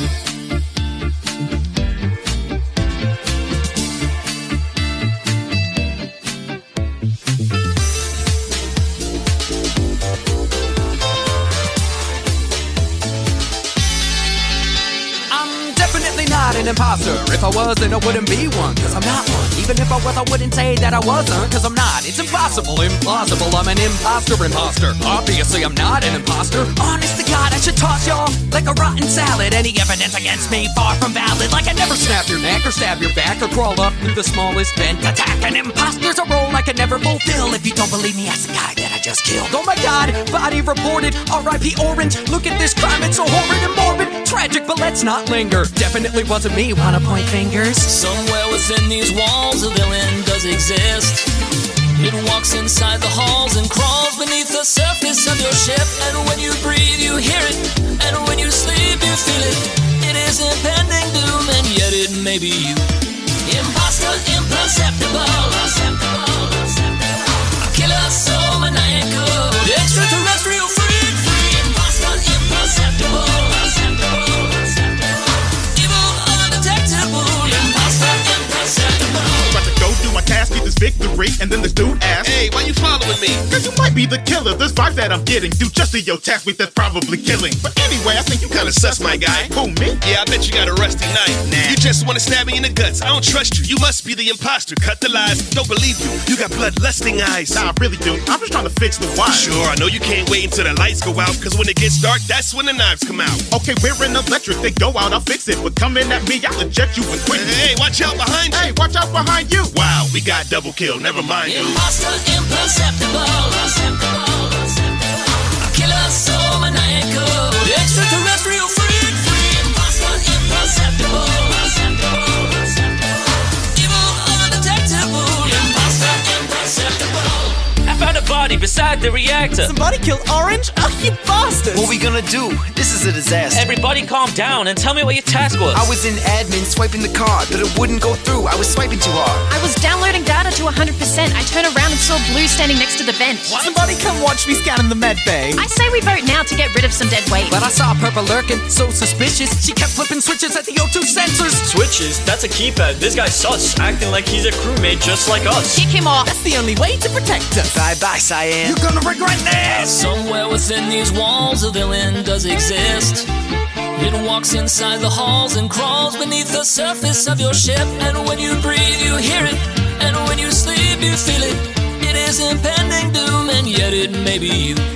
I'm definitely not an imposter. If I was, then I wouldn't be one, cause I'm not one. Even if I was, I wouldn't say that I wasn't, cause I'm not. It's impossible, implausible. I'm an imposter, imposter. Obviously, I'm not an imposter. Honest to God, I should toss y'all like a rotten salad. Any evidence against me, far from valid. Like I never snap your neck or stab your back or crawl up through the smallest vent. Attack an imposter's a role I can never fulfill. If you don't believe me, ask the guy just killed. Oh my God, body reported. R.I.P. Orange. Look at this crime, it's so horrid and morbid. Tragic, but let's not linger. Definitely wasn't me. Wanna point fingers? Somewhere within these walls, a villain does exist. It walks inside the halls and crawls beneath the surface of your ship. And when you breathe, you hear it. And when you sleep, you feel it. It is impending doom, and yet it may be you. Victory, and then this dude asks, Hey, why you following me? Cause you might be the killer. This vibe that I'm getting, do just to your task with that's probably killing. But anyway, I think you Kinda sus, my guy. Who, me? Yeah, I bet you got a rusty knife. Nah. You just wanna stab me in the guts. I don't trust you. You must be the imposter. Cut the lies. Don't believe you. You got bloodlusting eyes. Nah, I really do. I'm just trying to fix the wire. Sure, I know you can't wait until the lights go out, cause when it gets dark, that's when the knives come out. Okay, we're in electric. They go out, I'll fix it. But coming at me, I'll eject you and quit. Hey, watch out behind you. Hey, watch out behind you. Wow, we got double kill. Never mind you. Imposter, imperceptible. A killer so maniacal. Beside the reactor. Somebody killed Orange? Oh, you bastard! What we gonna do? This is a disaster. Everybody calm down and tell me what your task was. I was in admin swiping the card, but it wouldn't go through. I was swiping too hard. I was downloading data to 100%. I turned around and saw Blue standing next to the vent. Somebody come watch me scan in the med bay. I say we vote now to get rid of some dead weight. But I saw Purple lurking, so suspicious. She kept flipping switches at the O2 sensors. Switches? That's a keypad. This guy's sus, acting like he's a crewmate just like us. Kick him off. That's the only way to protect us. Bye bye, Cyan. You're gonna regret this! Somewhere within these walls, a villain does exist. It walks inside the halls and crawls beneath the surface of your ship. And when you breathe, you hear it. And when you sleep, you feel it. It is impending doom, and yet it may be you.